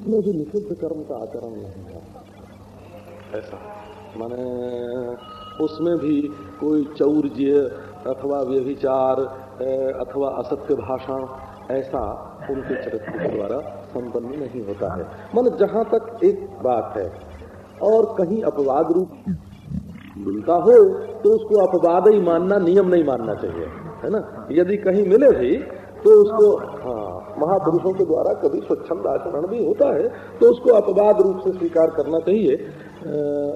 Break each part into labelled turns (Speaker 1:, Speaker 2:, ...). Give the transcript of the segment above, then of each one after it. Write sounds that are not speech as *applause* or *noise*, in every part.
Speaker 1: में भी निषिद्ध कर्म का आचरण नहीं है ऐसा। माने उसमें भी कोई चौर्य अथवा व्यभिचार अथवा असत्य भाषण ऐसा उनके चरित्र के द्वारा संपन्न नहीं होता है। मन जहाँ तक एक बात है और कहीं अपवाद रूप मिलता हो तो उसको अपवाद ही मानना नियम नहीं मानना चाहिए है ना? यदि कहीं मिले भी तो उसको हाँ महापुरुषों के द्वारा कभी स्वच्छंद आचरण भी होता है तो उसको अपवाद रूप से स्वीकार करना चाहिए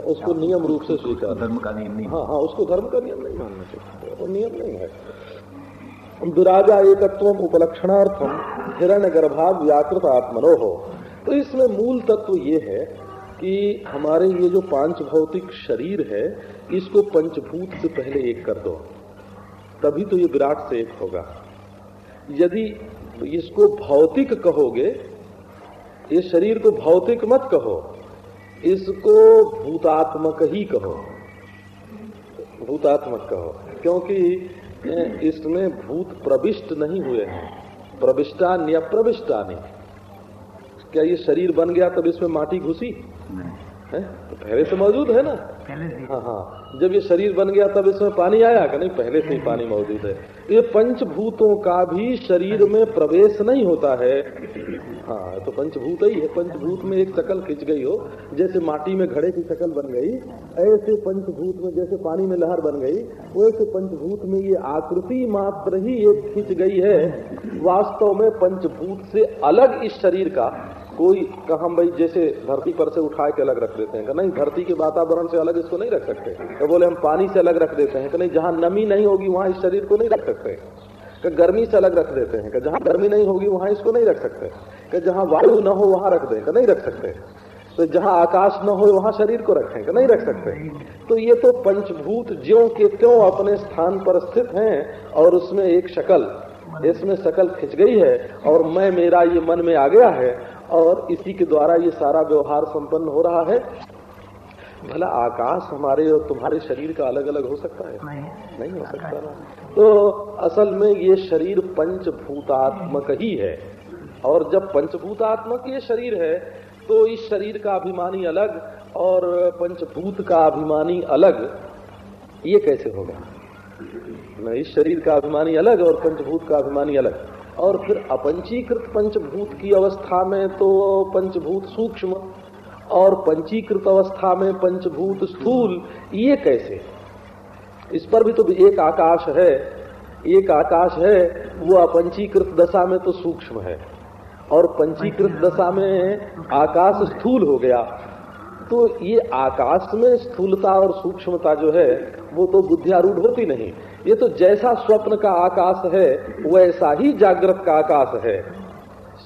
Speaker 1: उसको नियम रूप से स्वीकार।
Speaker 2: धर्म का नियम नहीं।
Speaker 1: हाँ हाँ उसको धर्म का नियम नहीं मानना चाहिए वो नियम नहीं है। दुराजा एकत्व उपलक्षणार्थम हिरण्य गर्भा व्याकृत आत्मनो। हो तो इसमें मूल तत्व ये है कि हमारे ये जो पाँच भौतिक शरीर है इसको पंचभूत से पहले एक कर दो। तभी तो ये विराट से एक होगा। यदि इसको भौतिक कहोगे ये शरीर को भौतिक मत कहो, इसको भूतात्मक ही कहो। भूतात्मक कहो, क्योंकि इसमें भूत प्रविष्ट नहीं हुए हैं। प्रविष्टा या प्रविष्टा नहीं। क्या ये शरीर बन गया तब इसमें माटी घुसी? है? तो पहले से मौजूद है ना?
Speaker 2: पहले से।
Speaker 1: हाँ हाँ। जब ये शरीर बन गया तब इसमें पानी आया कि नहीं? पहले से ही पानी मौजूद है। ये पंचभूतों का भी शरीर में प्रवेश नहीं होता है। हाँ तो पंचभूत ही है। पंचभूत में एक शकल खिंच गई हो जैसे माटी में घड़े की शकल बन गई ऐसे पंचभूत में जैसे पानी में लहर बन गई वैसे पंचभूत में ये आकृति मात्र ही एक खिंच गई है। वास्तव में पंचभूत से अलग इस शरीर का कोई कहा भाई जैसे धरती पर से उठा के अलग रख देते हैं। नहीं, धरती के वातावरण से अलग इसको नहीं रख सकते। तो बोले, हम पानी से अलग रख देते हैं। नहीं, जहाँ नमी नहीं होगी, वहाँ इस शरीर को नहीं रख सकते। गर्मी से अलग रख देते हैं। कि जहाँ गर्मी नहीं होगी, वहाँ इसको नहीं रख सकते। कि जहाँ वायु न हो, वहाँ रख दें। नहीं रख सकते। तो जहाँ आकाश न हो, वहाँ शरीर को रखें। कि नहीं रख सकते। तो ये तो पंचभूत ज्यो के त्यों अपने स्थान पर स्थित हैं और उसमें एक शकल, इसमें शकल खिंच गई है और मैं, मेरा ये मन में आ गया है और इसी के द्वारा ये सारा व्यवहार संपन्न हो रहा है। भला आकाश हमारे और तुम्हारे शरीर का अलग अलग हो सकता है?
Speaker 2: नहीं।
Speaker 1: नहीं हो सकता ना। तो असल में ये शरीर पंचभूतात्मक ही है। और जब पंचभूतात्मक ये शरीर है तो इस शरीर का अभिमानी अलग और पंचभूत का अभिमानी अलग ये कैसे होगा? इस शरीर का अभिमानी अलग और पंचभूत का अभिमानी अलग। और फिर अपंचीकृत पंचभूत की अवस्था में तो पंचभूत सूक्ष्म और पंचीकृत अवस्था में पंचभूत स्थूल ये कैसे? इस पर भी तो एक आकाश है एक आकाश है वो अपंचीकृत दशा में तो सूक्ष्म है। और पंचीकृत दशा में आकाश स्थूल हो गया। तो ये आकाश में स्थूलता और सूक्ष्मता जो है वो तो बुद्धियारूढ़ होती नहीं। ये तो जैसा स्वप्न का आकाश है, वैसा ही जागृत का आकाश है।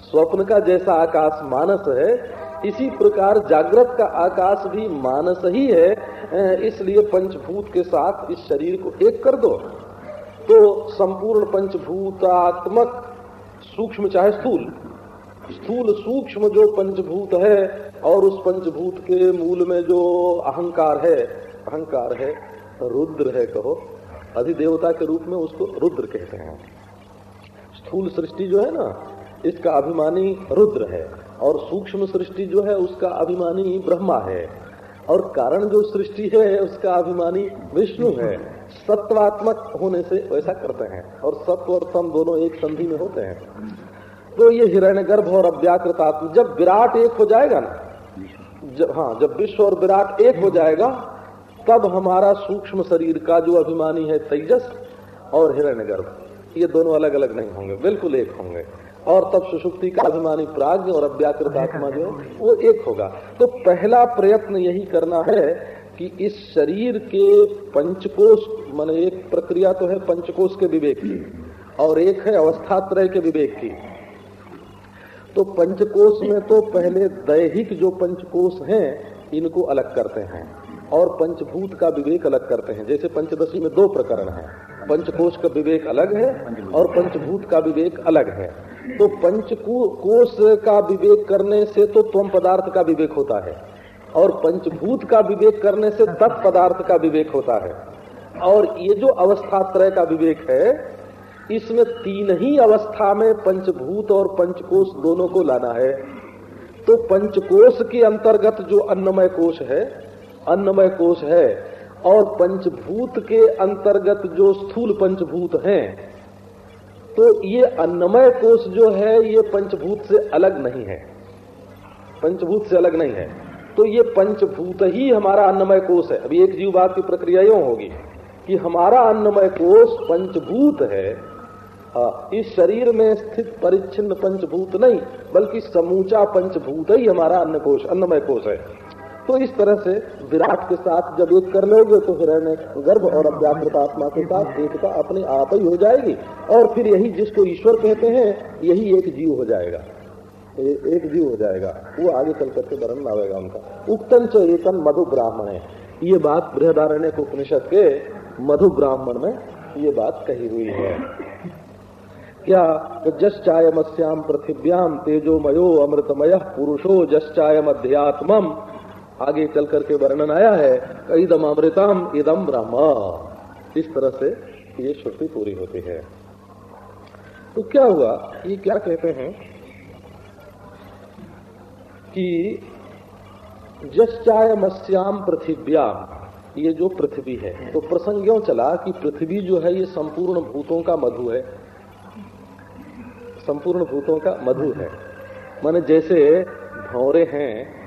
Speaker 1: स्वप्न का जैसा आकाश मानस है, इसी प्रकार जागृत का आकाश भी मानस ही है इसलिए पंचभूत के साथ इस शरीर को एक कर दो। तो संपूर्ण पंचभूतात्मक सूक्ष्म, चाहे स्थूल स्थूल सूक्ष्म जो पंचभूत है, और उस पंचभूत के मूल में जो अहंकार है अहंकार है, रुद्र है कहो अधिदेवता के रूप में उसको रुद्र कहते हैं। स्थूल सृष्टि जो है ना, इसका अभिमानी रुद्र है और सूक्ष्म सृष्टि जो है, उसका अभिमानी ब्रह्मा है। और कारण जो सृष्टि है, उसका अभिमानी विष्णु है। सत्वात्मक होने से वैसा करते हैं और सत्व और सम दोनों एक संधि में होते हैं। तो ये हिरण्य गर्भ और अव्याकृत आत्म जब विराट एक हो जाएगा ना, जब हाँ जब विश्व और विराट एक हो जाएगा तब हमारा सूक्ष्म शरीर का जो अभिमानी है तेजस और हिरण्य ये दोनों अलग अलग नहीं होंगे बिल्कुल एक होंगे। और तब सुषुप्ति का अभिमानी प्राग्ञ और अव्याकृत आत्मा जो वो एक होगा। तो पहला प्रयत्न यही करना है कि इस शरीर के पंचकोश मान एक प्रक्रिया तो है पंचकोश के विवेक की और एक है अवस्थात्रय के विवेक की। तो पंचकोश में तो पहले दैहिक जो पंचकोश हैं इनको अलग करते हैं। और पंचभूत का विवेक अलग करते हैं। जैसे पंचदशी में दो प्रकरण है। पंचकोश का विवेक अलग है और पंचभूत का विवेक अलग है। तो पंचकोश का विवेक करने से तो त्वम पदार्थ का विवेक होता है और पंचभूत का विवेक करने से तत्पदार्थ का विवेक होता है। और ये जो अवस्था त्रय का विवेक है, इसमें तीन ही अवस्था में पंचभूत और पंचकोश दोनों को लाना है। तो पंचकोश के अंतर्गत जो अन्नमय कोश है अन्नमय कोश है और पंचभूत के अंतर्गत जो स्थूल पंचभूत हैं तो ये अन्नमय कोश जो है, ये पंचभूत से अलग नहीं है। पंचभूत से अलग नहीं है। तो ये पंचभूत ही हमारा अन्नमय कोश है। अभी एक जीववाद की प्रक्रिया यो होगी कि हमारा अन्नमय कोश पंचभूत है इस शरीर में स्थित परिच्छिन्न पंचभूत नहीं, बल्कि समूचा पंचभूत ही हमारा अन्न कोश अन्नमय कोश है। तो इस तरह से विराट के साथ जब एक कर लोगे तो फिर गर्भ और अव्याकृत आत्मा के साथ एकता अपने आप ही हो जाएगी। और फिर यही जिसको ईश्वर कहते हैं यही एक जीव हो जाएगा। ए, एक जीव हो जाएगा। वो आगे चल करके वर्णन आवेगा उनका। उक्तन च एकन मधु ब्राह्मण है ये बात बृहदारण्य उपनिषद के मधु ब्राह्मण में ये बात कही हुई है। क्या जस चायमस्याम पृथिव्याम तेजोमयो अमृतमय पुरुषो जस चायम अध्यात्मम आगे चल करके वर्णन आया है, इदम अमृतम, इदम ब्रह्म। इस तरह से ये श्रुति पूरी होती है। तो क्या हुआ? ये क्या कहते हैं कि जश्चाय मस्याम पृथिव्याम, ये जो पृथ्वी है तो प्रसंग क्यों चला कि पृथ्वी जो है, ये संपूर्ण भूतों का मधु है। संपूर्ण भूतों का मधु है। माने जैसे भौरे हैं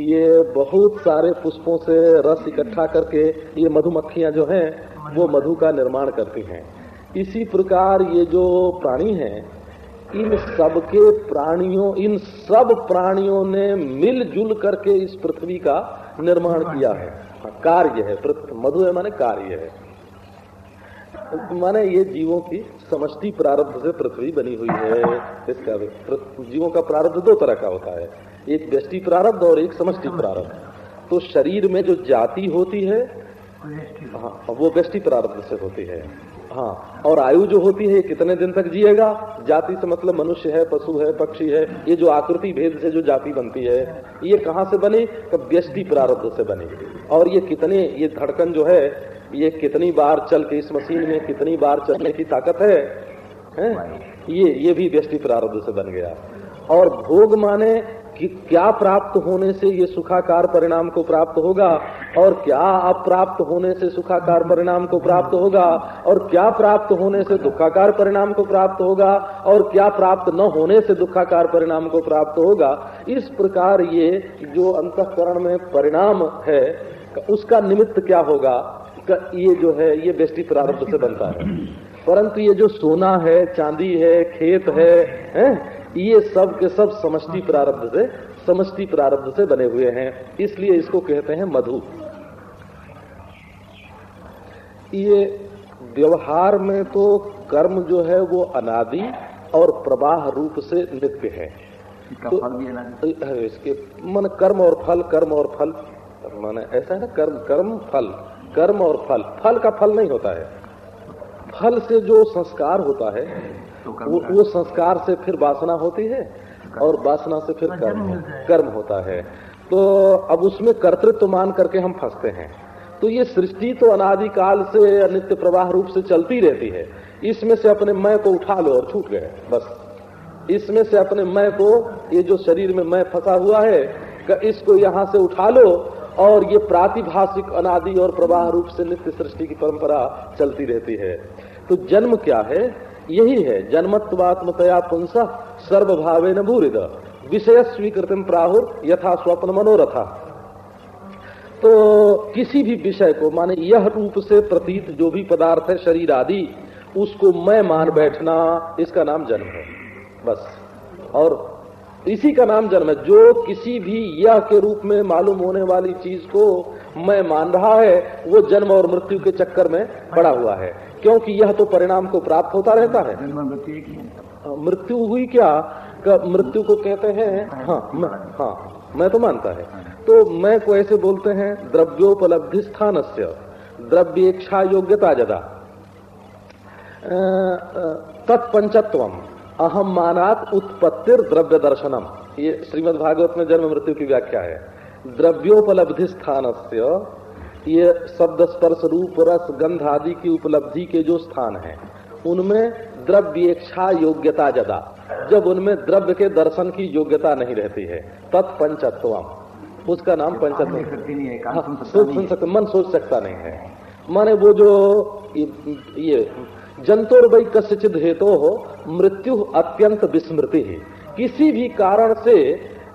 Speaker 1: ये बहुत सारे पुष्पों से रस इकट्ठा करके ये मधुमक्खियाँ जो हैं वो मधु का निर्माण करती हैं। इसी प्रकार ये जो प्राणी हैं इन सबके प्राणियों इन सब प्राणियों ने मिलजुल करके इस पृथ्वी का निर्माण किया है। हाँ, कार्य है मधु है माने कार्य है। माने ये जीवों की समष्टि प्रारब्ध से पृथ्वी बनी हुई है। इसका जीवों का प्रारब्ध दो तरह का होता है। एक व्यष्टि प्रारब्ध और एक समष्टि प्रारब्ध। तो शरीर में जो जाति होती है हाँ वो व्यष्टि प्रारब्ध से होती है। हाँ और आयु जो होती है कितने दिन तक जिएगा? जाति से मतलब मनुष्य है पशु है पक्षी है ये जो आकृति भेद से जो जाति बनती है ये कहाँ से बनी? तो व्यष्टि प्रारब्ध से बनी। और ये कितने ये धड़कन जो है ये कितनी बार चल के इस मशीन में कितनी बार चलने की ताकत है, है? ये ये भी व्यष्टि प्रारब्ध से बन गया। और भोग माने कि क्या प्राप्त होने से ये सुखाकार परिणाम को प्राप्त होगा? और क्या अप्राप्त होने से सुखाकार परिणाम को प्राप्त होगा? और क्या प्राप्त होने से दुखाकार परिणाम को प्राप्त होगा? और क्या प्राप्त न होने से दुखाकार परिणाम को प्राप्त होगा? इस प्रकार ये जो अंतकरण में परिणाम है उसका निमित्त क्या होगा? ये जो है ये बेष्टि प्रारंभ से बनता है। परंतु ये जो सोना है चांदी है खेत है, है ये सब के सब समष्टि प्रारब्ध से समष्टि प्रारब्ध से बने हुए हैं। इसलिए इसको कहते हैं मधु। ये व्यवहार में तो कर्म जो है वो अनादि और प्रवाह रूप से नित्य है। तो इसके मन कर्म और फल कर्म और फल। माने ऐसा है ना कर्म कर्म फल। कर्म और फल। फल का फल नहीं होता है। फल से जो संस्कार होता है तो वो, वो संस्कार से फिर वासना होती है और वासना से फिर कर्म कर्म होता है। तो अब उसमें कर्तृत्व मान करके हम फंसते हैं। तो ये सृष्टि तो अनादिकाल से नित्य प्रवाह रूप से चलती रहती है। इसमें से अपने मैं को उठा लो और छूट गए बस। इसमें से अपने मैं को ये जो शरीर में मैं फंसा हुआ है इसको यहाँ से उठा लो और ये प्रातिभाषिक अनादि और प्रवाह रूप से नित्य सृष्टि की परंपरा चलती रहती है। तो जन्म क्या है? यही है जन्मत्वात्मतया पुंस सर्वभावे न भूरिद। विषय स्वीकृतिम प्राहुर, यथा स्वप्न मनोरथा। तो किसी भी विषय को, माने यह रूप से प्रतीत जो भी पदार्थ है, शरीर आदि, उसको मैं मान बैठना, इसका नाम जन्म है। बस। और इसी का नाम जन्म है। जो किसी भी यह के रूप में मालूम होने वाली चीज़ को मैं मान रहा है, वो जन्म और मृत्यु के चक्कर में पड़ा हुआ है। क्योंकि यह तो परिणाम को प्राप्त होता रहता है। हाँ, मृत्यु हुई क्या? मृत्यु को कहते हैं हाँ मैं, हाँ मैं तो मानता है। तो मैं को ऐसे बोलते हैं द्रव्योपलब्धि स्थान से द्रव्येक्षा योग्यता जदा। तत्पंचत्व अहम मानात उत्पत्तिर द्रव्य दर्शनम ये श्रीमद भागवत में जन्म मृत्यु की व्याख्या है। द्रव्योपलब्धि स्थान से ये शब्द स्पर्श रूप रस गंध आदि की उपलब्धि के जो स्थान है उनमें द्रव्य इच्छा योग्यता जदा। जब उनमें द्रव्य के दर्शन की योग्यता नहीं रहती है तत्पंचत्वम उसका नाम पंचत्व। हाँ, सोच सुन सकते मन सोच सकता नहीं है। माने वो जो ये जंतुर वही कस्यचित हेतु हो मृत्यु अत्यंत विस्मृति। है किसी भी कारण से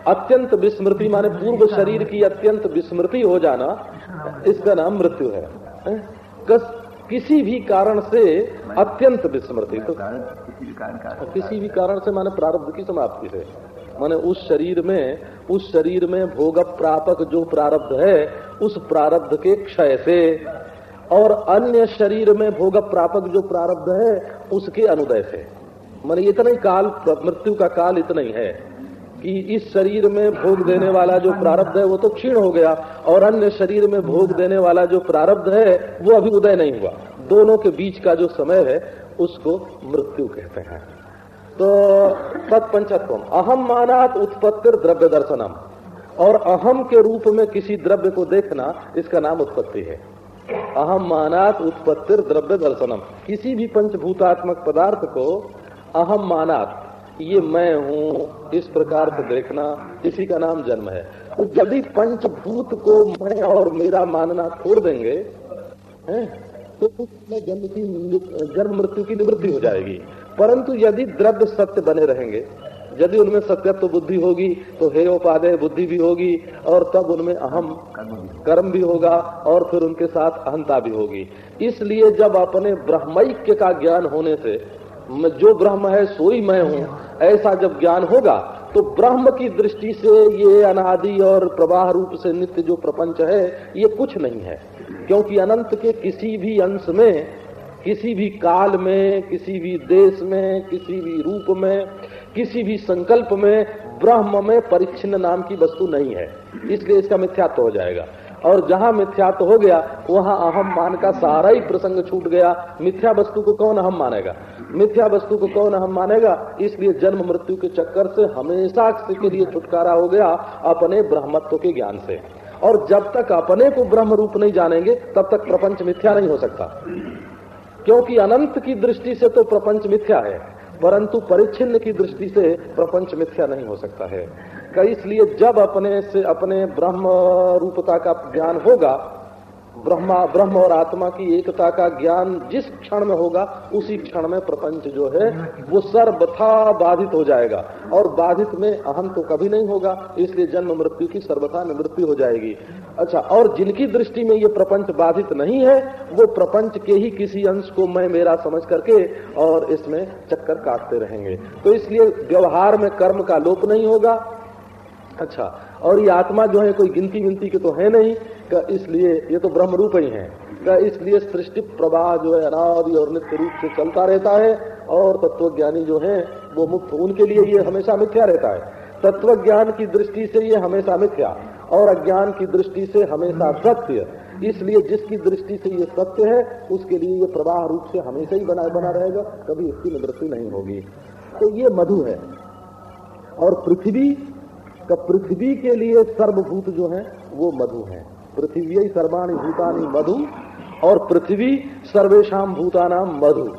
Speaker 1: अत्यंत विस्मृति माने पूर्व शरीर की अत्यंत विस्मृति हो जाना इसका नाम मृत्यु है। कस, किसी भी कारण से अत्यंत विस्मृति। तो किसी भी कारण से माने प्रारब्ध की समाप्ति से माने उस शरीर में उस शरीर में भोग प्रापक जो प्रारब्ध है उस प्रारब्ध के क्षय से और अन्य शरीर में भोग प्रापक जो प्रारब्ध है उसके अनुदय से। माने इतना ही काल मृत्यु का काल इतना ही है। कि इस शरीर में भोग देने वाला जो प्रारब्ध है, वो तो क्षीण हो गया। और अन्य शरीर में भोग देने वाला जो प्रारब्ध है, वो अभी उदय नहीं हुआ। दोनों के बीच का जो समय है, उसको मृत्यु कहते हैं। तो तत्पंचत्व अहम मानात उत्पत्ति द्रव्य दर्शनम। और अहम के रूप में किसी द्रव्य को देखना, इसका नाम उत्पत्ति है। अहम मानात उत्पत्ति द्रव्य दर्शनम। किसी भी पंचभूतात्मक पदार्थ को अहम मानात ये मैं हूँ इस प्रकार से देखना इसी का नाम जन्म है। तो यदि पंचभूत को मैं और मेरा मानना छोड़ देंगे है, तो उसमें जन्म की जन्म मृत्यु की निवृत्ति हो जाएगी। परंतु यदि द्रव्य सत्य बने रहेंगे यदि उनमें सत्यत्व बुद्धि होगी तो हे उपादय बुद्धि भी होगी और तब उनमें अहम कर्म भी होगा और फिर उनके साथ अहंता भी होगी। इसलिए जब अपने ब्रह्मैक्य का ज्ञान होने से जो ब्रह्म है, सोई मैं हूँ। ऐसा जब ज्ञान होगा तो ब्रह्म की दृष्टि से ये अनादि और प्रवाह रूप से नित्य जो प्रपंच है, ये कुछ नहीं है। क्योंकि अनंत के किसी भी अंश में, किसी भी काल में, किसी भी देश में, किसी भी रूप में, किसी भी संकल्प में ब्रह्म में परिच्छिन्न नाम की वस्तु नहीं है। इसलिए इसका मिथ्यात्व हो जाएगा। और जहाँ मिथ्यात्व हो गया, वहाँ अहम मान का सारा ही प्रसंग छूट गया। मिथ्या वस्तु को कौन अहम मानेगा? मिथ्या वस्तु को कौन अहम मानेगा? इसलिए जन्म मृत्यु के चक्कर से हमेशा के लिए छुटकारा हो गया अपने ब्रह्मत्व के ज्ञान से। और जब तक अपने को ब्रह्म रूप नहीं जानेंगे, तब तक प्रपंच मिथ्या नहीं हो सकता। क्योंकि अनंत की दृष्टि से तो प्रपंच मिथ्या है, परंतु परिच्छिन्न की दृष्टि से प्रपंच मिथ्या नहीं हो सकता है। इसलिए जब अपने से अपने ब्रह्म रूपता का ज्ञान होगा, ब्रह्मा, ब्रह्म और आत्मा की एकता का ज्ञान जिस क्षण में होगा, उसी क्षण में प्रपंच जो है, वो सर्वथा बाधित हो जाएगा। और बाधित में अहम तो कभी नहीं होगा, इसलिए जन्म मृत्यु की सर्वथा निवृत्ति हो जाएगी। अच्छा और जिनकी दृष्टि में ये प्रपंच बाधित नहीं है, वो प्रपंच के ही किसी अंश को मैं, मेरा समझ करके और इसमें चक्कर काटते रहेंगे। तो इसलिए व्यवहार में कर्म का लोप नहीं होगा अच्छा और ये आत्मा जो है, कोई गिनती विनती के तो है नहीं, का इसलिए ये तो ब्रह्म रूप ही है। का इसलिए सृष्टि प्रवाह जो है, अनादि और नित्य रूप से चलता रहता है, और तत्वज्ञानी जो है, वो मुक्त, उनके लिए ये हमेशा मिथ्या रहता है। तत्व ज्ञान की दृष्टि से ये हमेशा मिथ्या, और अज्ञान की दृष्टि से हमेशा सत्य। इसलिए जिसकी दृष्टि से ये सत्य है, उसके लिए ये प्रवाह रूप से हमेशा ही बना बना रहेगा, कभी इसकी निवृत्ति नहीं होगी। तो ये मधु है, और पृथ्वी का पृथ्वी के लिए सर्वभूत जो है, वो मधु है। पृथ्वी सर्वाणी भूतानी मधु और पृथ्वी सर्वेशम भूतानाम मधु।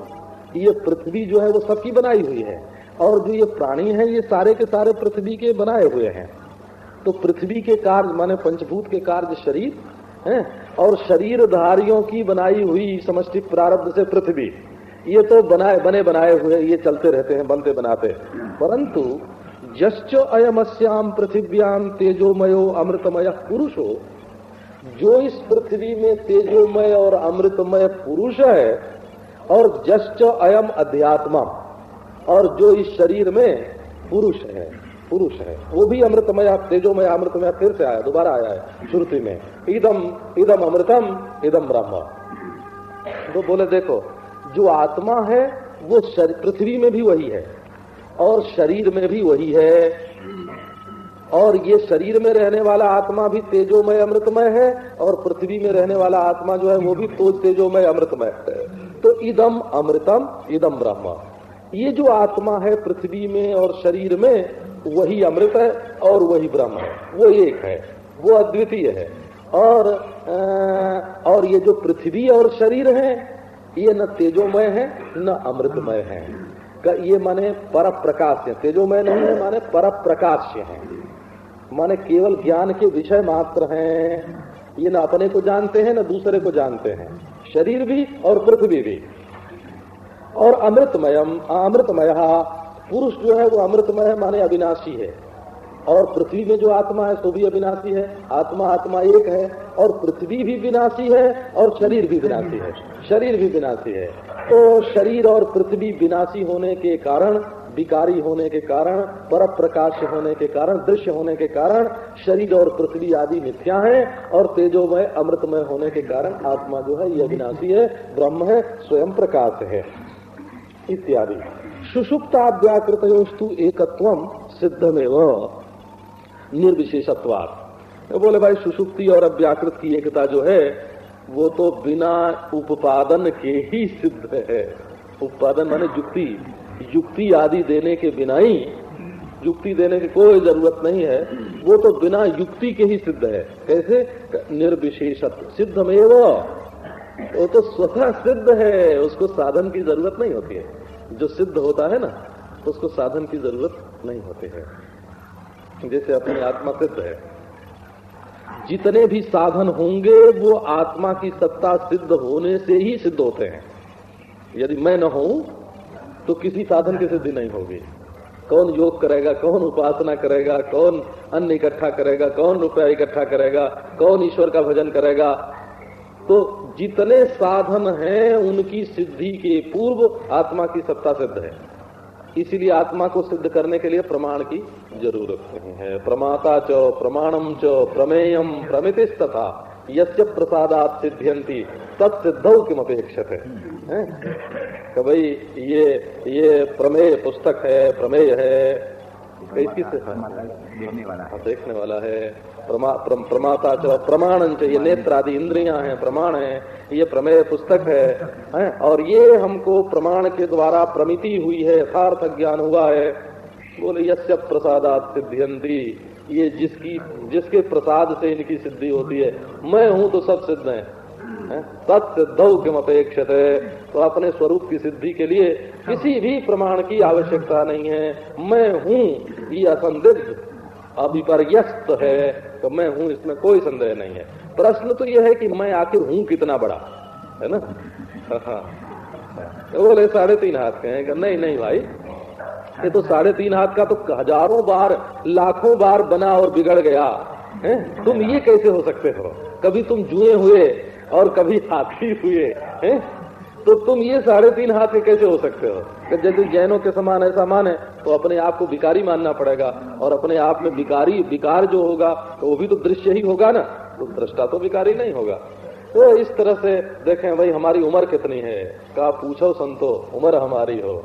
Speaker 1: ये पृथ्वी जो है, वो सबकी बनाई हुई है और जो ये प्राणी है, ये सारे के सारे पृथ्वी के बनाए हुए हैं। तो पृथ्वी के कार्य, माने पंचभूत के कार्य शरीर, है, और शरीरधारियों की बनाई हुई समष्टि प्रारब्ध से पृथ्वी। ये तो बनाए, बने बनाए हुए, ये चलते रहते हैं, बनते बनाते परंतु जश्च अयमस्याम पृथिव्याम तेजोमयो अमृतमय पुरुष। हो जो इस पृथ्वी में तेजोमय और अमृतमय पुरुष है, और जश्च अयम अध्यात्मा, और जो इस शरीर में पुरुष है पुरुष है, वो भी अमृतमय, तेजोमय, अमृतमय, फिर से आया, दोबारा आया है, श्रुति में। इदम इदम अमृतम, इदम ब्रह्म। तो बोले, देखो, जो आत्मा है, वो पृथ्वी में भी वही है। और शरीर में भी वही है। और ये शरीर में रहने वाला आत्मा भी तेजोमय अमृतमय है और पृथ्वी में रहने वाला आत्मा जो है वो भी तो तेजोमय अमृतमय है। तो इदम अमृतम इदम ब्रह्म। ये जो आत्मा है पृथ्वी में और शरीर में वही अमृत है और वही ब्रह्म है। वो एक है वो अद्वितीय है। और आ, और ये जो पृथ्वी और शरीर है ये न तेजोमय है न अमृतमय है। ये माने पर प्रकाश है तेजोमय नहीं है माने पर प्रकाश है। माने केवल ज्ञान के विषय मात्र हैं। ये न अपने को जानते हैं, न दूसरे को जानते हैं। शरीर भी और पृथ्वी भी। और अमृतमयम, अमृतमय, पुरुष जो है वो अमृतमय माने अविनाशी है। और पृथ्वी में जो आत्मा है, सो भी अविनाशी है। आत्मा आत्मा एक है। और पृथ्वी भी विनाशी है और शरीर भी विनाशी है। शरीर भी विनाशी है। तो शरीर और पृथ्वी विनाशी होने के कारण, विकारी होने के कारण पर प्रकाश होने के कारण, दृश्य होने के कारण, शरीर और पृथ्वी आदि मिथ्या है और तेजोमय, अमृतमय होने के कारण आत्मा जो है, यह विनाशी है, ब्रह्म है, स्वयं प्रकाश है। इत्यादि। सुषुप्ता व्याकृत एकत्व सिद्ध में निर्विशेषत्वाद बोले भाई, सुषुप्ति और अव्याकृत की एकता जो है वो तो बिना उपादन के ही सिद्ध है। उपादन माने युक्ति। युक्ति आदि देने के बिना ही, युक्ति देने की कोई ज़रूरत नहीं है। वो तो बिना युक्ति के ही सिद्ध है। कैसे? निर्विशेषत्व। सिद्ध में वो वो तो स्वतः सिद्ध है। उसको साधन की ज़रूरत नहीं होती है। जो सिद्ध होता है ना, उसको साधन की ज़रूरत नहीं होती है। जैसे अपनी आत्मा सिद्ध है। जितने भी साधन होंगे, वो आत्मा की सत्ता सिद्ध होने से ही सिद्ध होते हैं। यदि मैं न हूँ तो किसी साधन की सिद्धि नहीं होगी। कौन योग करेगा, कौन उपासना करेगा, कौन अन्न इकट्ठा करेगा, कौन रुपया इकट्ठा करेगा, कौन ईश्वर का भजन करेगा। तो जितने साधन हैं, उनकी सिद्धि के पूर्व आत्मा की सत्ता सिद्ध है। इसीलिए आत्मा को सिद्ध करने के लिए प्रमाण की ज़रूरत नहीं है। प्रमाता च प्रमाणम च प्रमेयम प्रमित तथा यश प्रसादात सिद्धियंती तत्सिद्ध किम अपेक्षित है? भाई ये ये प्रमेय, पुस्तक है, प्रमेय है कैसी से देखने वाला है। देखने वाला है। प्रमा, प्रमाता च प्रमाण ये नेत्र आदि इंद्रिया है प्रमाण है ये प्रमेय पुस्तक है, है और ये हमको प्रमाण के द्वारा प्रमिति हुई है यथार्थ ज्ञान हुआ है। बोले यश्य प्रसादात सिद्धियंती ये जिसकी जिसके प्रसाद से इनकी सिद्धि होती है। मैं हूँ तो सब सिद्ध है। किम अपेक्षित है तो अपने स्वरूप की सिद्धि के लिए किसी भी प्रमाण की आवश्यकता नहीं है। मैं हूँ, ये असंदिग्ध, अभिपर्यस्त है। तो मैं हूँ, इसमें कोई संदेह नहीं है। प्रश्न तो यह है कि मैं आखिर हूँ कितना बड़ा? है ना? हाँ। बोले, साढ़े तीन हाथ के हैं। नहीं नहीं भाई। ये तो साढ़े तीन हाथ का तो हज़ारों बार, लाखों बार बना और बिगड़ गया। है? तुम ये कैसे हो सकते हो? कभी तुम जुए हुए और कभी हाथी हुए, हैं? तो तुम ये साढ़े तीन हाथ कैसे हो सकते हो? यदि जैनों के समान ऐसा माने तो अपने आप को विकारी मानना पड़ेगा। और अपने आप में विकारी विकार जो होगा तो वो भी तो दृश्य ही होगा ना? तो दृष्टा तो विकारी नहीं होगा। तो इस तरह से देखें, भाई, हमारी उम्र कितनी है? का पूछो संतो, उम्र हमारी हो,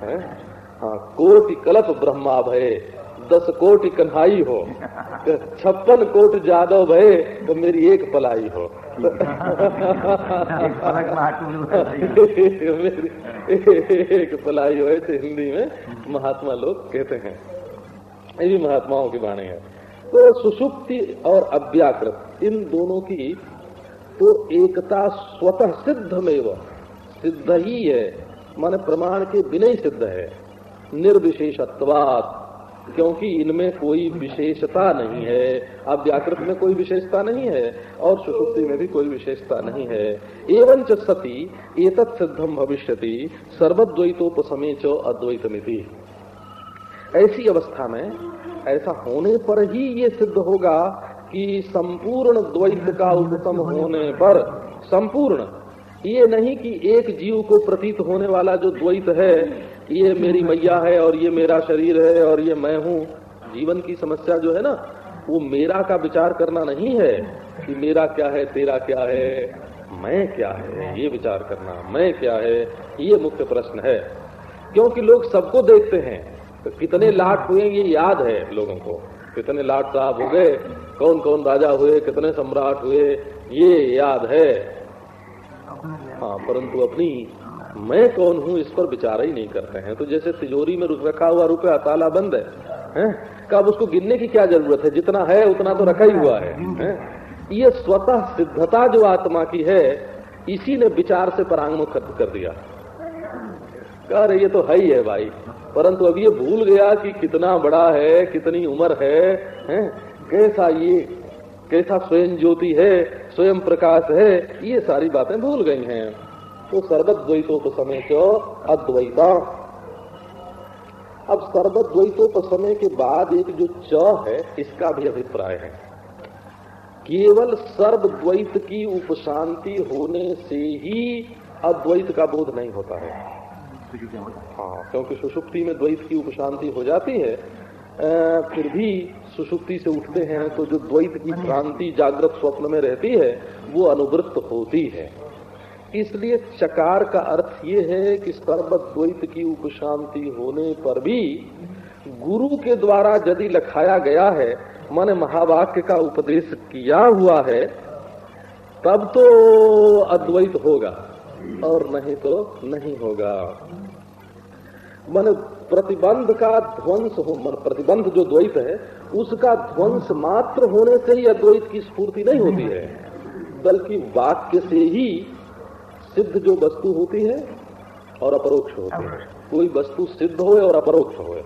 Speaker 1: है? हाँ कोटि कलप ब्रह्मा भय। दस कोट कन्हाई हो छप्पन कोट जादव भय तो मेरी एक पलाई हो। एक पलाई हो तो हिंदी में महात्मा लोग कहते हैं। ये भी महात्माओं की वाणी है। तो सुसुप्ति और अव्याकृत इन दोनों की तो एकता स्वतः सिद्ध में सिद्ध ही है। माने प्रमाण के बिना ही सिद्ध है। निर्विशेषत्वात। क्योंकि इनमें कोई विशेषता नहीं है अब व्याकृत में कोई विशेषता नहीं है, और सुषुप्ति में भी कोई विशेषता नहीं है। एवं च सती, एतत् सिद्धम भविष्यति सर्वद्वैतोपसमे च अद्वैतमिति। ऐसी अवस्था में, ऐसा होने पर ही ये सिद्ध होगा कि संपूर्ण द्वैत का उपतम होने पर, संपूर्ण, ये नहीं कि एक जीव को प्रतीत होने वाला जो द्वैत है ये मेरी मैया है और ये मेरा शरीर है और ये मैं हूँ। जीवन की समस्या जो है ना, वो मेरा का विचार करना नहीं है कि मेरा क्या है, तेरा क्या है, मैं क्या है, ये विचार करना, मैं क्या है, ये मुख्य प्रश्न है। क्योंकि लोग सबको देखते हैं। तो कितने लाट हुए ये याद है लोगों को। कितने लाट साहब हो गए कौन कौन राजा हुए, कितने सम्राट हुए, ये याद है। हाँ परंतु अपनी मैं कौन हूँ इस पर विचार ही नहीं करते हैं तो जैसे तिजोरी में रखा हुआ रुपया ताला बंद है, है? कब उसको गिनने की क्या ज़रूरत है जितना है उतना तो रखा ही हुआ है, है? ये स्वतः सिद्धता जो आत्मा की है इसी ने विचार से परांगमुख कर दिया कह रहे ये तो है ही है भाई परंतु अब ये भूल गया कि कितना बड़ा है कितनी उम्र है, है? कैसा ये कैसा स्वयं ज्योति है स्वयं प्रकाश है ये सारी बातें भूल गई हैं तो समय को अद्वैता। अब सर्वद्वैतोपसमय के बाद एक जो च है इसका भी अभिप्राय है। केवल सर्वद्वैत की उपशांति होने से ही अद्वैत का बोध नहीं होता है। हाँ क्योंकि सुषुप्ति में द्वैत की उपशांति हो जाती है आ, फिर भी सुषुप्ति से उठते हैं तो जो द्वैत की क्रांति जागृत स्वप्न में रहती है वो अनुवृत्त होती है। इसलिए चकार का अर्थ ये है कि सर्वद्वैत की उपशांति होने पर भी गुरु के द्वारा यदि लखाया गया है, माने महावाक्य का उपदेश किया हुआ है, तब तो अद्वैत होगा और नहीं तो नहीं होगा। मन प्रतिबंध का ध्वंस हो, मन प्रतिबंध जो द्वैत है, उसका ध्वंस मात्र होने से ही अद्वैत की स्फूर्ति नहीं होती है, बल्कि वाक्य से ही सिद्ध जो वस्तु होती है और अपरोक्ष होती है। कोई वस्तु सिद्ध हो और अपरोक्ष हो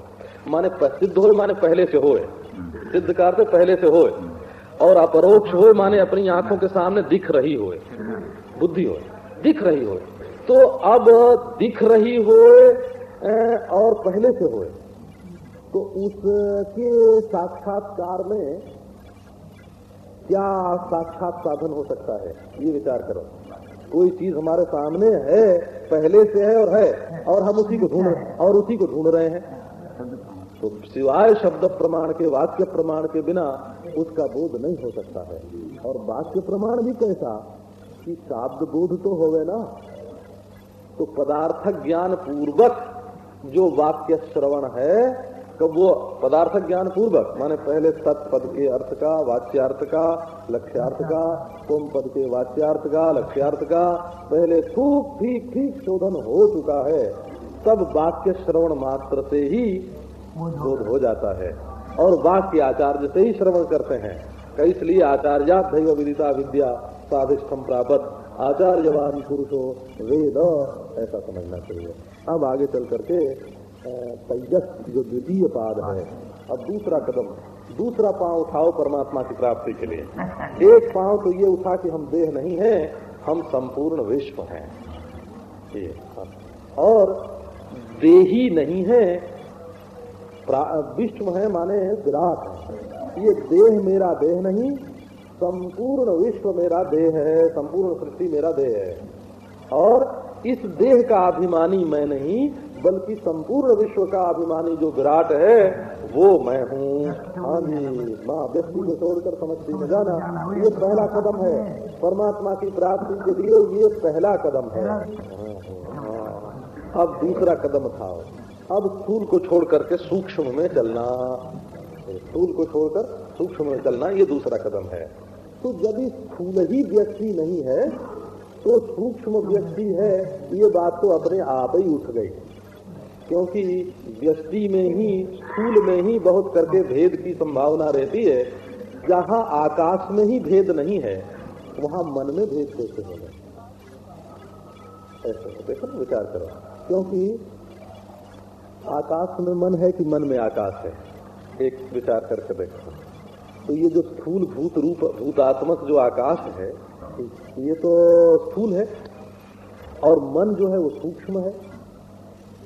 Speaker 1: माने सिद्ध हो माने पहले से होए। सिद्ध कार से पहले से होए। और अपरोक्ष हो माने अपनी आँखों के सामने दिख रही हो बुद्धि हो दिख रही हो तो अब दिख रही हो और पहले से होए। तो उसके साक्षात्कार में क्या साक्षात साधन हो सकता है? ये विचार करो। कोई चीज़ हमारे सामने है, पहले से है और है, और हम उसी को ढूंढ और उसी को ढूंढ रहे हैं। तो सिवाय शब्द प्रमाण के, वाक्य प्रमाण के बिना उसका बोध नहीं हो सकता है। और वाक्य प्रमाण भी कैसा? कि शाब्द बोध तो होवे ना। तो पदार्थ ज्ञान पूर्वक जो वाक्य श्रवण है कब वो पदार्थ ज्ञान पूर्वक, माने पहले तत्पद के अर्थ का, वाच्यार्थ का, लक्ष्यार्थ का तुम पद के वाच्यार्थ का, लक्ष्यार्थ का, पहले खूब ठीक ठीक शोधन हो चुका है, तब वाक्य श्रवण मात्र से ही बोध हो जाता है। और वाक्य आचार्य से ही श्रवण करते हैं। इसलिए आचार्या दैव विदिता विद्या साधिष्ठम प्राप्त। आचार्यवान पुरुषो वेद, ऐसा समझना चाहिए। अब आगे चल करके तेजस जो द्वितीय पाद है। अब दूसरा कदम दूसरा पाँव उठाओ परमात्मा की प्राप्ति के लिए। एक पाँव तो ये उठा कि हम देह नहीं है हम संपूर्ण विश्व हैं। ये और देही नहीं है विश्व है माने विराट ये देह मेरा देह नहीं संपूर्ण विश्व मेरा देह है संपूर्ण सृष्टि मेरा देह है। और इस देह का अभिमानी मैं नहीं बल्कि संपूर्ण विश्व का अभिमानी जो विराट है, वो मैं हूँ। हाँ जी, माँ, व्यक्ति को छोड़कर समझती में जाना, ये पहला कदम है। परमात्मा की प्राप्ति के लिए ये पहला कदम है। अब दूसरा कदम उठाओ अब स्थूल को छोड़ करके सूक्ष्म में चलना। स्थूल को छोड़कर सूक्ष्म में चलना, ये दूसरा कदम है। तो यदि स्थूल ही व्यक्ति नहीं है तो सूक्ष्म व्यक्ति है, ये बात तो अपने आप ही उठ गई। क्योंकि व्यक्ति में ही फूल में ही बहुत करके भेद की संभावना रहती है। जहाँ आकाश में ही भेद नहीं है, वहाँ मन में भेद कैसे होगा ऐसे देखो विचार करो। क्योंकि आकाश में मन है कि मन में आकाश है। एक विचार करके देखो। तो ये जो स्थूल भूत रूप, भूतात्मक जो आकाश है, ये तो स्थूल है। और मन जो है वो सूक्ष्म है।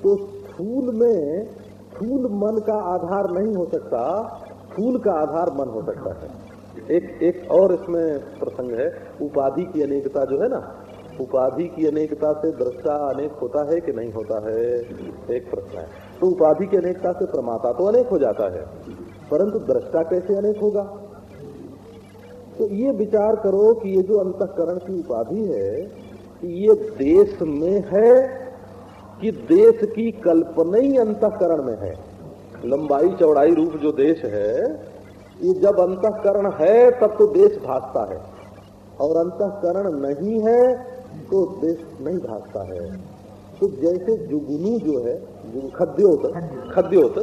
Speaker 1: तो फूल में फूल मन का आधार नहीं हो सकता, फूल का आधार मन हो सकता है। एक एक और इसमें प्रसंग है, उपाधि की अनेकता जो है ना, उपाधि की अनेकता से दृष्टा अनेक होता है कि नहीं होता है? एक प्रश्न है। तो उपाधि की अनेकता से प्रमाता तो अनेक हो जाता है, परंतु दृष्टा कैसे अनेक होगा? तो ये विचार करो कि ये जो अंतकरण की उपाधि है, ये देश में है कि देश की कल्पना ही अंतकरण में है। लंबाई, चौड़ाई, रूप जो देश है, ये जब अंतकरण है, तब तो देश भागता है। और अंतकरण नहीं है तो देश नहीं भागता है। तो जैसे जुगनू जो है खद्योत खद्योत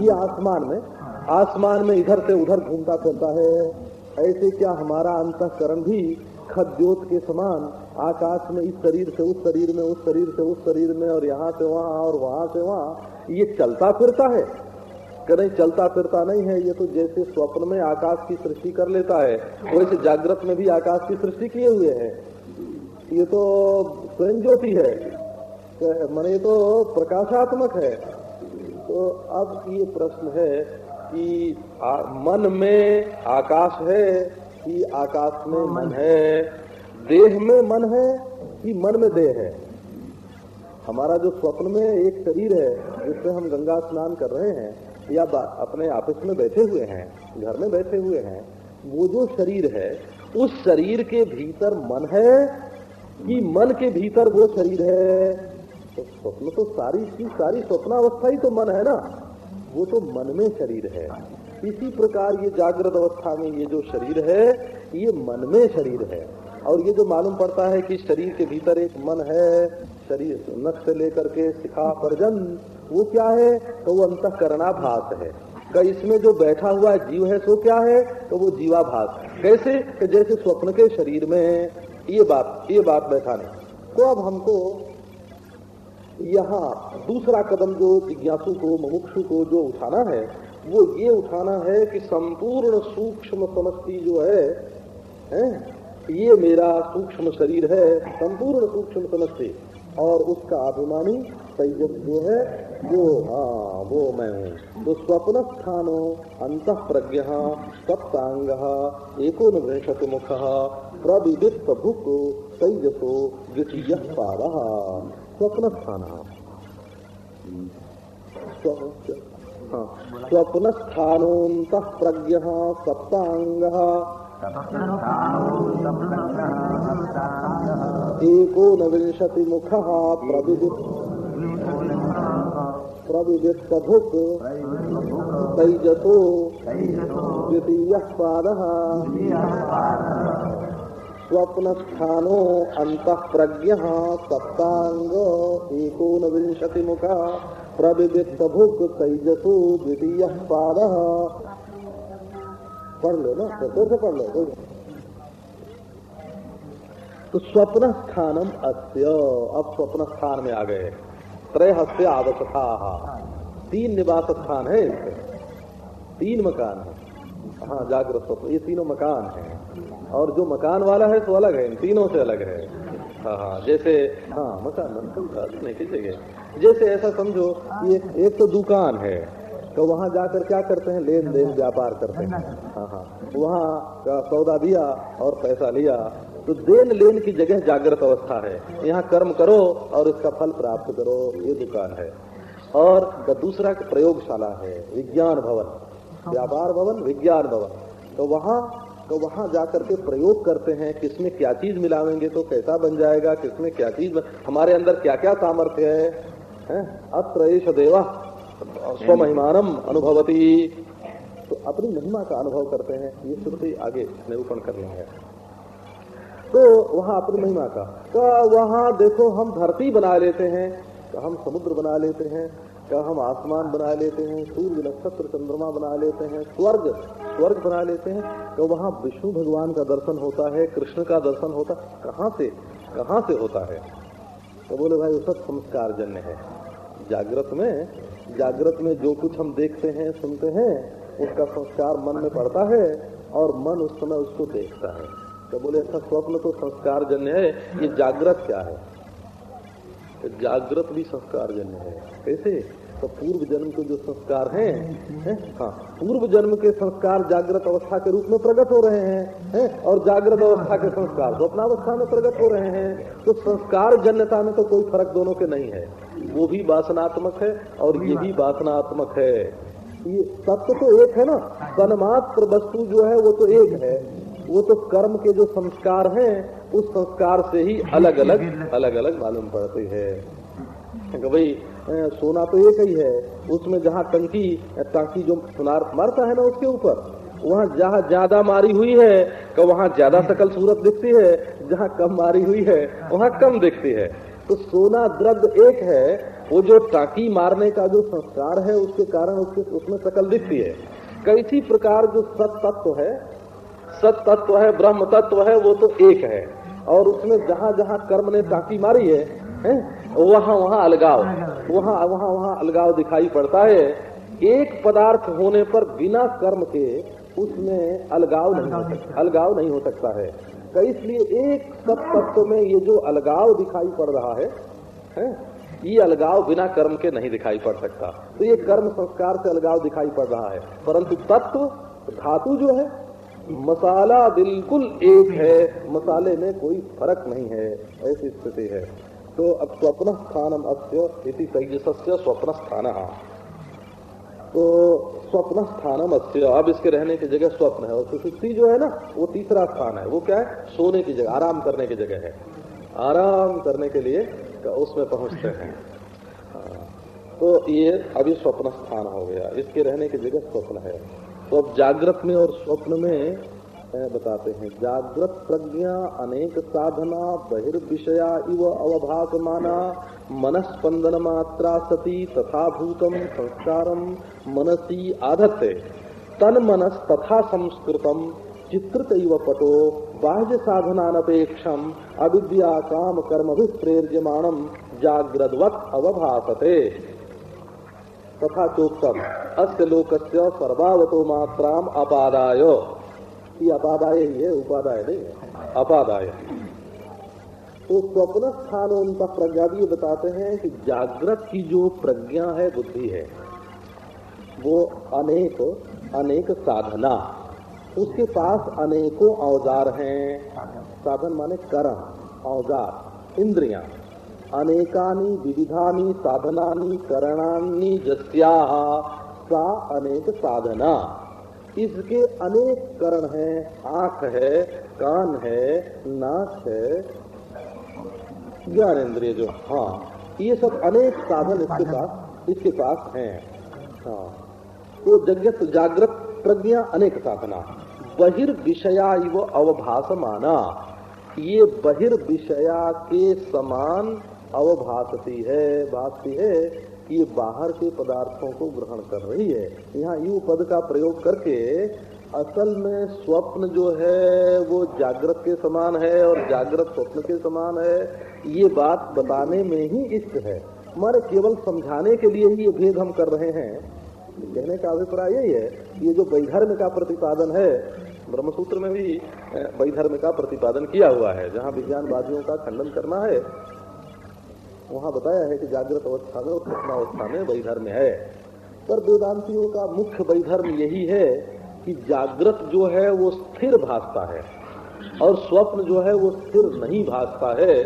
Speaker 1: ये आसमान में आसमान में इधर से उधर घूमता फिरता है। ऐसे क्या हमारा अंतकरण भी खद्योत के समान आकाश में इस शरीर से उस शरीर में उस शरीर से उस शरीर में और यहाँ से वहाँ और वहाँ से वहाँ। ये चलता फिरता है। कि नहीं चलता फिरता नहीं है। ये तो जैसे स्वप्न में आकाश की सृष्टि कर लेता है वैसे जागृत में भी आकाश की सृष्टि किए हुए हैं। ये तो स्वयं ज्योति है। मन ये तो प्रकाशात्मक है। तो अब ये प्रश्न है कि आ, मन में आकाश है कि आकाश में मन है। देह में मन है कि मन में देह है। हमारा जो स्वप्न में एक शरीर है जिससे हम गंगा स्नान कर रहे हैं, या अपने ऑफ़िस में बैठे हुए हैं, घर में बैठे हुए हैं, वो जो शरीर है, उस शरीर के भीतर मन है कि मन के भीतर वो शरीर है। तो स्वप्न तो सारी की सारी स्वप्नावस्था ही तो मन है ना। वो तो मन में शरीर है। इसी प्रकार ये जागृत अवस्था में ये जो शरीर है, ये मन में शरीर है। और ये जो मालूम पड़ता है कि शरीर के भीतर एक मन है, शरीर नख से लेकर के शिखा परजन, वो क्या है? तो वो अंतकरणाभास है। का इसमें जो बैठा हुआ जीव है, सो क्या है? तो वो जीवाभास कैसे? कि जैसे स्वप्न के शरीर में ये बात ये बात बैठाने तो अब हमको यहाँ दूसरा कदम जो जिज्ञासु को, मुमुक्षु को जो उठाना है वो ये उठाना है कि संपूर्ण सूक्ष्म समष्टि जो है, है ये मेरा सूक्ष्म शरीर है संपूर्ण सूक्ष्म समष्टि और उसका अभिमानी तेजस जो है वो हाँ वो मैं हूँ। तो स्वप्न स्थानो अंत प्रज्ञ सप्तांग एकोन मुख प्रविदित भुक तेजसो द्वितीय पाद। स्वप्न स्थान स्वप्न स्थानोत प्रज्ञ सप्तांग एकोनविंशति मुख प्रविदित। प्रविदित भुक तैजसो। द्वितीय पाद। स्वप्न स्थानो अंत प्रज्ञ सप्तांग एकोनविंशति मुख प्रविदित भुक तैजसो द्वितीय पाद। पढ़ लो ना फिर से पढ़ लो तो स्वप्न स्थानम अस्य, अब स्वप्न स्थान में आ गए। त्रय हस्ते आदशथा। तीन निवास स्थान है इसके तीन मकान है। हाँ जागृत स्वप्न, ये तीनों मकान है। और जो मकान वाला है तो अलग है। इन तीनों से अलग है। हाँ हाँ जैसे हाँ मकान नहीं किसी जैसे ऐसा समझो एक एक तो दुकान है तो वहाँ जाकर क्या करते हैं? लेन देन व्यापार करते हैं। हाँ हाँ वहाँ का सौदा दिया और पैसा लिया तो देन लेन की जगह जागृत अवस्था है। यहाँ कर्म करो और इसका फल प्राप्त करो, ये दुकान है। और दूसरा प्रयोगशाला है, विज्ञान भवन। व्यापार भवन, विज्ञान भवन। तो वहाँ तो वहाँ जाकर के प्रयोग करते हैं किसमें क्या चीज़ मिलावेंगे तो कैसा बन जाएगा किसमें क्या चीज़ हमारे अंदर क्या क्या सामर्थ्य है, है? अत्र देवा स्वमहिमानम अनुभवती तो अपनी महिमा का अनुभव करते हैं ये श्रुति आगे निरूपण कर रहे हैं तो वहाँ अपनी महिमा का तो वहाँ देखो हम धरती बना लेते हैं तो हम समुद्र बना लेते हैं क्या हम आसमान बना लेते हैं, सूर्य नक्षत्र, चंद्रमा बना लेते हैं, स्वर्ग स्वर्ग बना लेते हैं तो वहाँ विष्णु भगवान का दर्शन होता है, कृष्ण का दर्शन होता है कहाँ से कहाँ से होता है? तो बोले, भाई सब संस्कार जन्य है। जागृत में जागृत में जो कुछ हम देखते हैं, सुनते हैं, उसका संस्कार मन में पड़ता है और मन उस समय उसको देखता है। तो बोले अच्छा स्वप्न तो संस्कार जन्य है, ये जागृत क्या है? तो जागृत भी संस्कार जन्य है। कैसे? तो पूर्व जन्म के जो संस्कार हैं, है? हाँ पूर्व जन्म के संस्कार जागृत अवस्था के रूप में प्रकट हो रहे हैं, है? और जागृत अवस्था के संस्कार स्वप्नावस्था में प्रकट हो रहे हैं तो संस्कार जन्यता में तो कोई फ़र्क दोनों के नहीं है वो भी वासनात्मक है और ये भी वासनात्मक है ये सत्य तो एक है ना, तन्मात्र वस्तु जो है वो तो एक है वो तो कर्म के जो संस्कार हैं, उस संस्कार से ही अलग अलग अलग अलग मालूम पड़ते हैं भाई सोना तो एक ही है। उसमें जहाँ टंकी टाकी जो सुनार मारता है ना उसके ऊपर वहाँ जहाँ ज़्यादा मारी हुई है तो वहाँ ज़्यादा सकल सूरत दिखती है। जहाँ कम मारी हुई है वहाँ कम दिखती है। तो सोना द्रव्य एक है। वो जो टाकी मारने का जो संस्कार है उसके कारण उसके उसमें सकल दिखती है। कैसी प्रकार जो सत तत्व है सत तत्व है ब्रह्म तत्व है वो तो एक है। और उसमें जहाँ जहाँ कर्म ने टाकी मारी है, है वहाँ वहाँ अलगाव। वहाँ वहाँ वहाँ अलगाव दिखाई पड़ता है। एक पदार्थ होने पर बिना कर्म के उसमें अलगाव नहीं हो सकता। अलगाव नहीं हो सकता है। तो इसलिए एक सब तत्व में ये जो अलगाव दिखाई पड़ रहा है, है ये अलगाव बिना कर्म के नहीं दिखाई पड़ सकता। तो ये कर्म संस्कार से अलगाव दिखाई पड़ रहा है। परंतु तत्व धातु जो है मसाला बिल्कुल एक है। मसाले में कोई फ़र्क नहीं है। ऐसी स्थिति है। तो अब स्वप्न स्थानम अस्य तेजस्य स्वप्न स्थान तो स्वप्न स्थानम अस्य, अब इसके रहने की जगह स्वप्न है। और सुषुप्ति जो है ना, वो तीसरा स्थान है। वो क्या है? सोने की जगह, आराम करने की जगह है। आराम करने के लिए उसमें पहुँचते हैं। तो ये अभी स्वप्न स्थान हो गया। इसके रहने की जगह स्वप्न है। तो अब जागृत में और स्वप्न में बताते हैं। जागृत प्रज्ञा अनेक साधना, बहिर्विषया इव अवभाग माना मनस्पंदन मात्रा सती तथा भूतम, संस्कारम, मनसी आधत्ते। तन मनस तथा संस्कृतम, चित्रित पटो, बाह्य साधनानपेक्षम, अविद्या काम कर्म प्रेर्यमाणम जाग्रदवत अवभासते। तथा चोक्तम, अस्य लोकस्य सर्वावतो मात्राम अपादाय। ये अपादाय ही है, उपादाय नहीं है। अपादाय। तो स्वप्न स्थानों का प्रज्ञा भी बताते हैं कि जागृत की जो प्रज्ञा है, बुद्धि है, वो अनेक अनेक साधना। उसके पास अनेकों औज़ार हैं। साधन माने कर्म, औज़ार, इंद्रिया। अनेकानी विविधानी, साधनानी, करणानी, जस्या सा अनेक साधना। इसके अनेक करण हैं। आँख है कान है नाक है। ज्ञान इंद्रिय जो हाँ ये सब अनेक साधन इसके पास इसके पास हैं। हाँ तो जगत जागृत प्रज्ञा अनेक साधना। बहिर्विषया इव अवभासमाना। ये बहिर्विषया के समान अवभासती है भासती है। ये बाहर के पदार्थों को ग्रहण कर रही है। यहाँ यू पद का प्रयोग करके असल में स्वप्न जो है, वो जागृत के समान है और जागृत स्वप्न के समान है। ये बात बताने में ही इष्ट है। हमारे केवल समझाने के लिए ही ये भेद हम कर रहे हैं। कहने का अभिप्राय यही है ये जो वैधर्म का प्रतिपादन है, ब्रह्मसूत्र में भी वैधर्म का प्रतिपादन किया हुआ है। जहाँ विज्ञानवादियों का खंडन करना है वहाँ बताया है कि जागृत अवस्था में और स्वप्न अवस्था में वैधर्म है। पर वेदांतियों का मुख्य वैधर्म यही है कि जागृत जो है वो स्थिर भासता है और स्वप्न जो है वो स्थिर नहीं भासता है।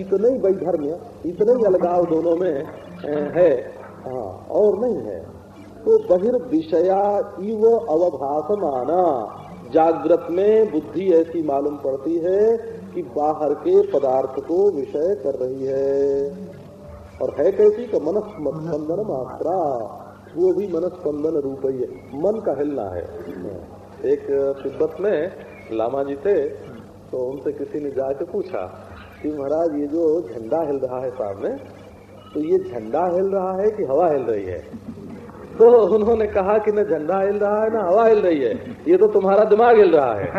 Speaker 1: इतने ही वैधर्म्य इतने ही अलगाव दोनों में है। हाँ और नहीं है। तो बहिर्विषया इव अवभासमाना, जागृत में बुद्धि ऐसी मालूम पड़ती है कि बाहर के पदार्थ को विषय कर रही है। और है कैसी? का मनस्पंदन मात्रा। वो भी मनस्पंदन रूप ही है। मन का हिलना है। एक तिब्बत में लामा जी थे तो उनसे किसी ने जाके पूछा कि महाराज, ये जो झंडा हिल रहा है सामने तो ये झंडा हिल रहा है कि हवा हिल रही है? तो उन्होंने कहा कि न झंडा हिल रहा है, ना हवा हिल रही है। ये तो तुम्हारा दिमाग हिल रहा है। *laughs*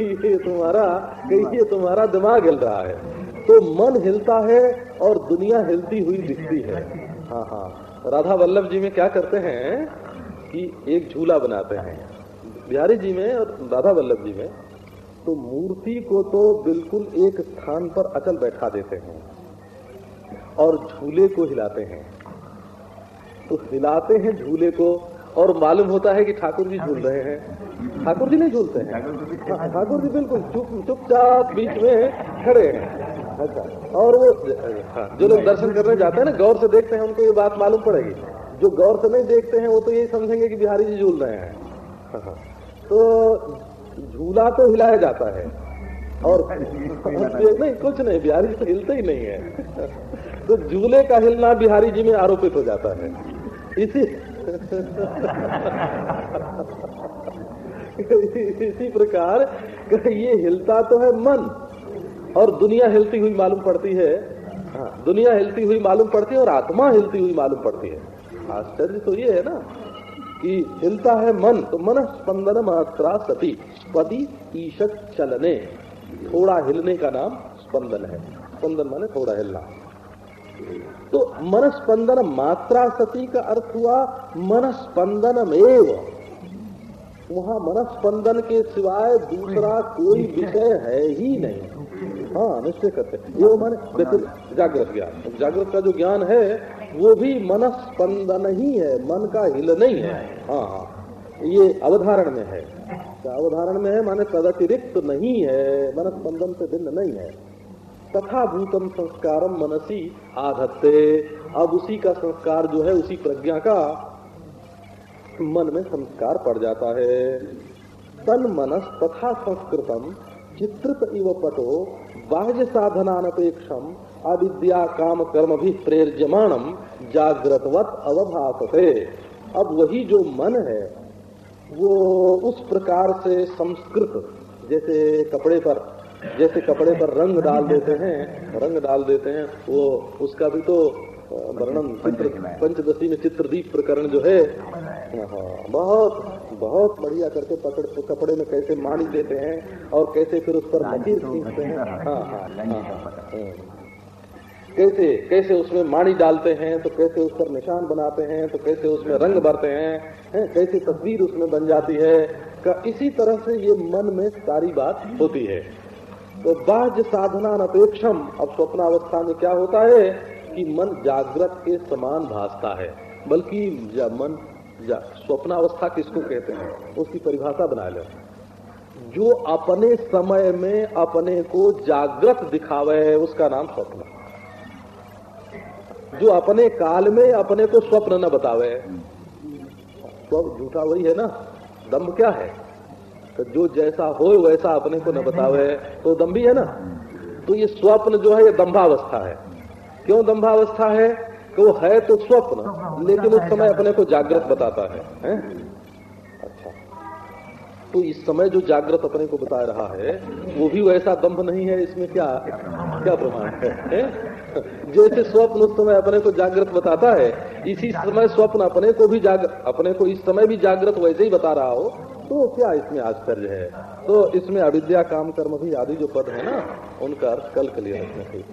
Speaker 1: ये तुम्हारा ये तुम्हारा दिमाग हिल रहा है। तो मन हिलता है और दुनिया हिलती हुई दिखती है। हाँ हाँ। राधा वल्लभ जी में क्या करते हैं कि एक झूला बनाते हैं। बिहारी जी में और राधा वल्लभ जी में। तो मूर्ति को तो बिल्कुल एक स्थान पर अचल बैठा देते हैं। और झूले को हिलाते हैं। तो हिलाते हैं झूले को और मालूम होता है कि ठाकुर जी झूल रहे हैं। ठाकुर जी नहीं झूलते हैं। हाँ, ठाकुर जी बिल्कुल चुप चुपचाप बीच में खड़े हैं। अच्छा और वो हाँ, जो लोग दर्शन करने जाते हैं ना गौर से देखते हैं उनको ये बात मालूम पड़ेगी। जो गौर से नहीं देखते हैं वो तो यही समझेंगे कि बिहारी जी झूल रहे हैं। हाँ, तो झूला तो हिलाया जाता है। और नहीं कुछ नहीं बिहारी तो हिलते ही नहीं है। तो झूले का हिलना बिहारी जी में आरोपित हो जाता है। इसी *laughs* इसी प्रकार ये हिलता तो है मन और दुनिया हिलती हुई मालूम पड़ती है। हाँ, दुनिया हिलती हुई मालूम पड़ती है और आत्मा हिलती हुई मालूम पड़ती है। आश्चर्य तो ये है ना कि हिलता है मन तो मन स्पंदन मात्रा सती पति ईशक चलने। थोड़ा हिलने का नाम स्पंदन है। स्पंदन माने थोड़ा हिलना। तो मनस्पंदन मात्रा सती का अर्थ हुआ मन स्पंदन एवं वहाँ मनस्पंदन के सिवाय दूसरा कोई विषय है ही नहीं। हाँ निश्चय करते ये माने जागृत ज्ञान। जागृत का जो ज्ञान है वो भी मनस्पंदन ही है। मन का हिल नहीं है। हाँ हाँ। ये अवधारण में है। अवधारण में है? माने तदतिरिक्त नहीं है। मनस्पंदन से भिन्न नहीं है। तथा भूतम संस्कारम मनसी आधत्ते। अब उसी का संस्कार जो है, उसी प्रज्ञा का मन में संस्कार पड़ जाता है। तन मनस तथा संस्कृतम चित्रित इव पटो बाह्य साधनानपेक्षम अविद्या काम कर्म भी प्रेरजमाणम जागृतवत अवभाषते अब वही जो मन है, वो उस प्रकार से संस्कृत, जैसे कपड़े पर जैसे कपड़े पर रंग डाल देते हैं रंग डाल देते हैं वो उसका भी तो वर्णन चित्र पंचदशी में चित्रदीप प्रकरण जो है हाँ बहुत बहुत बढ़िया करके पकड़ कपड़े में कैसे मानी देते हैं और कैसे फिर उस पर मकीर खींचते हैं। हाँ हाँ, हाँ, हाँ। कैसे कैसे उसमें माणी डालते हैं तो कैसे उस पर निशान बनाते हैं तो कैसे उसमें रंग भरते हैं है? कैसे तस्वीर उसमें बन जाती है का इसी तरह से ये मन में सारी बात होती है। तो बाह्य साधना अपेक्षम अब स्वप्नावस्था में क्या होता है कि मन जागृत के समान भासता है, बल्कि मन स्वप्नावस्था किसको कहते हैं, उसकी परिभाषा बना लो। जो अपने समय में अपने को जागृत दिखावे है, उसका नाम स्वप्न। जो अपने काल में अपने को स्वप्न न बतावे तो झूठा वही है ना, दम्भ क्या है? जो जैसा हो वैसा अपने को न बतावे। तो दम्भी है ना? तो ये स्वप्न जो है ये दम्भावस्था है। क्यों दम्भावस्था है? कि वो है तो स्वप्न लेकिन उस समय अपने को जागृत बताता है, है? अच्छा। तो इस समय जो जागृत अपने को बता रहा है वो भी वैसा दम्भ नहीं है इसमें क्या क्या प्रमाण है, है? *laughs* जैसे स्वप्न उस समय अपने को जागृत बताता है इसी समय स्वप्न अपने को भी जाग अपने को इस समय भी जागृत वैसे ही बता रहा हो तो क्या इसमें आश्चर्य है? तो इसमें अविद्या काम कर्म भी आदि जो पद है ना उनका अर्थ कल के लिए रखना
Speaker 2: चाहिए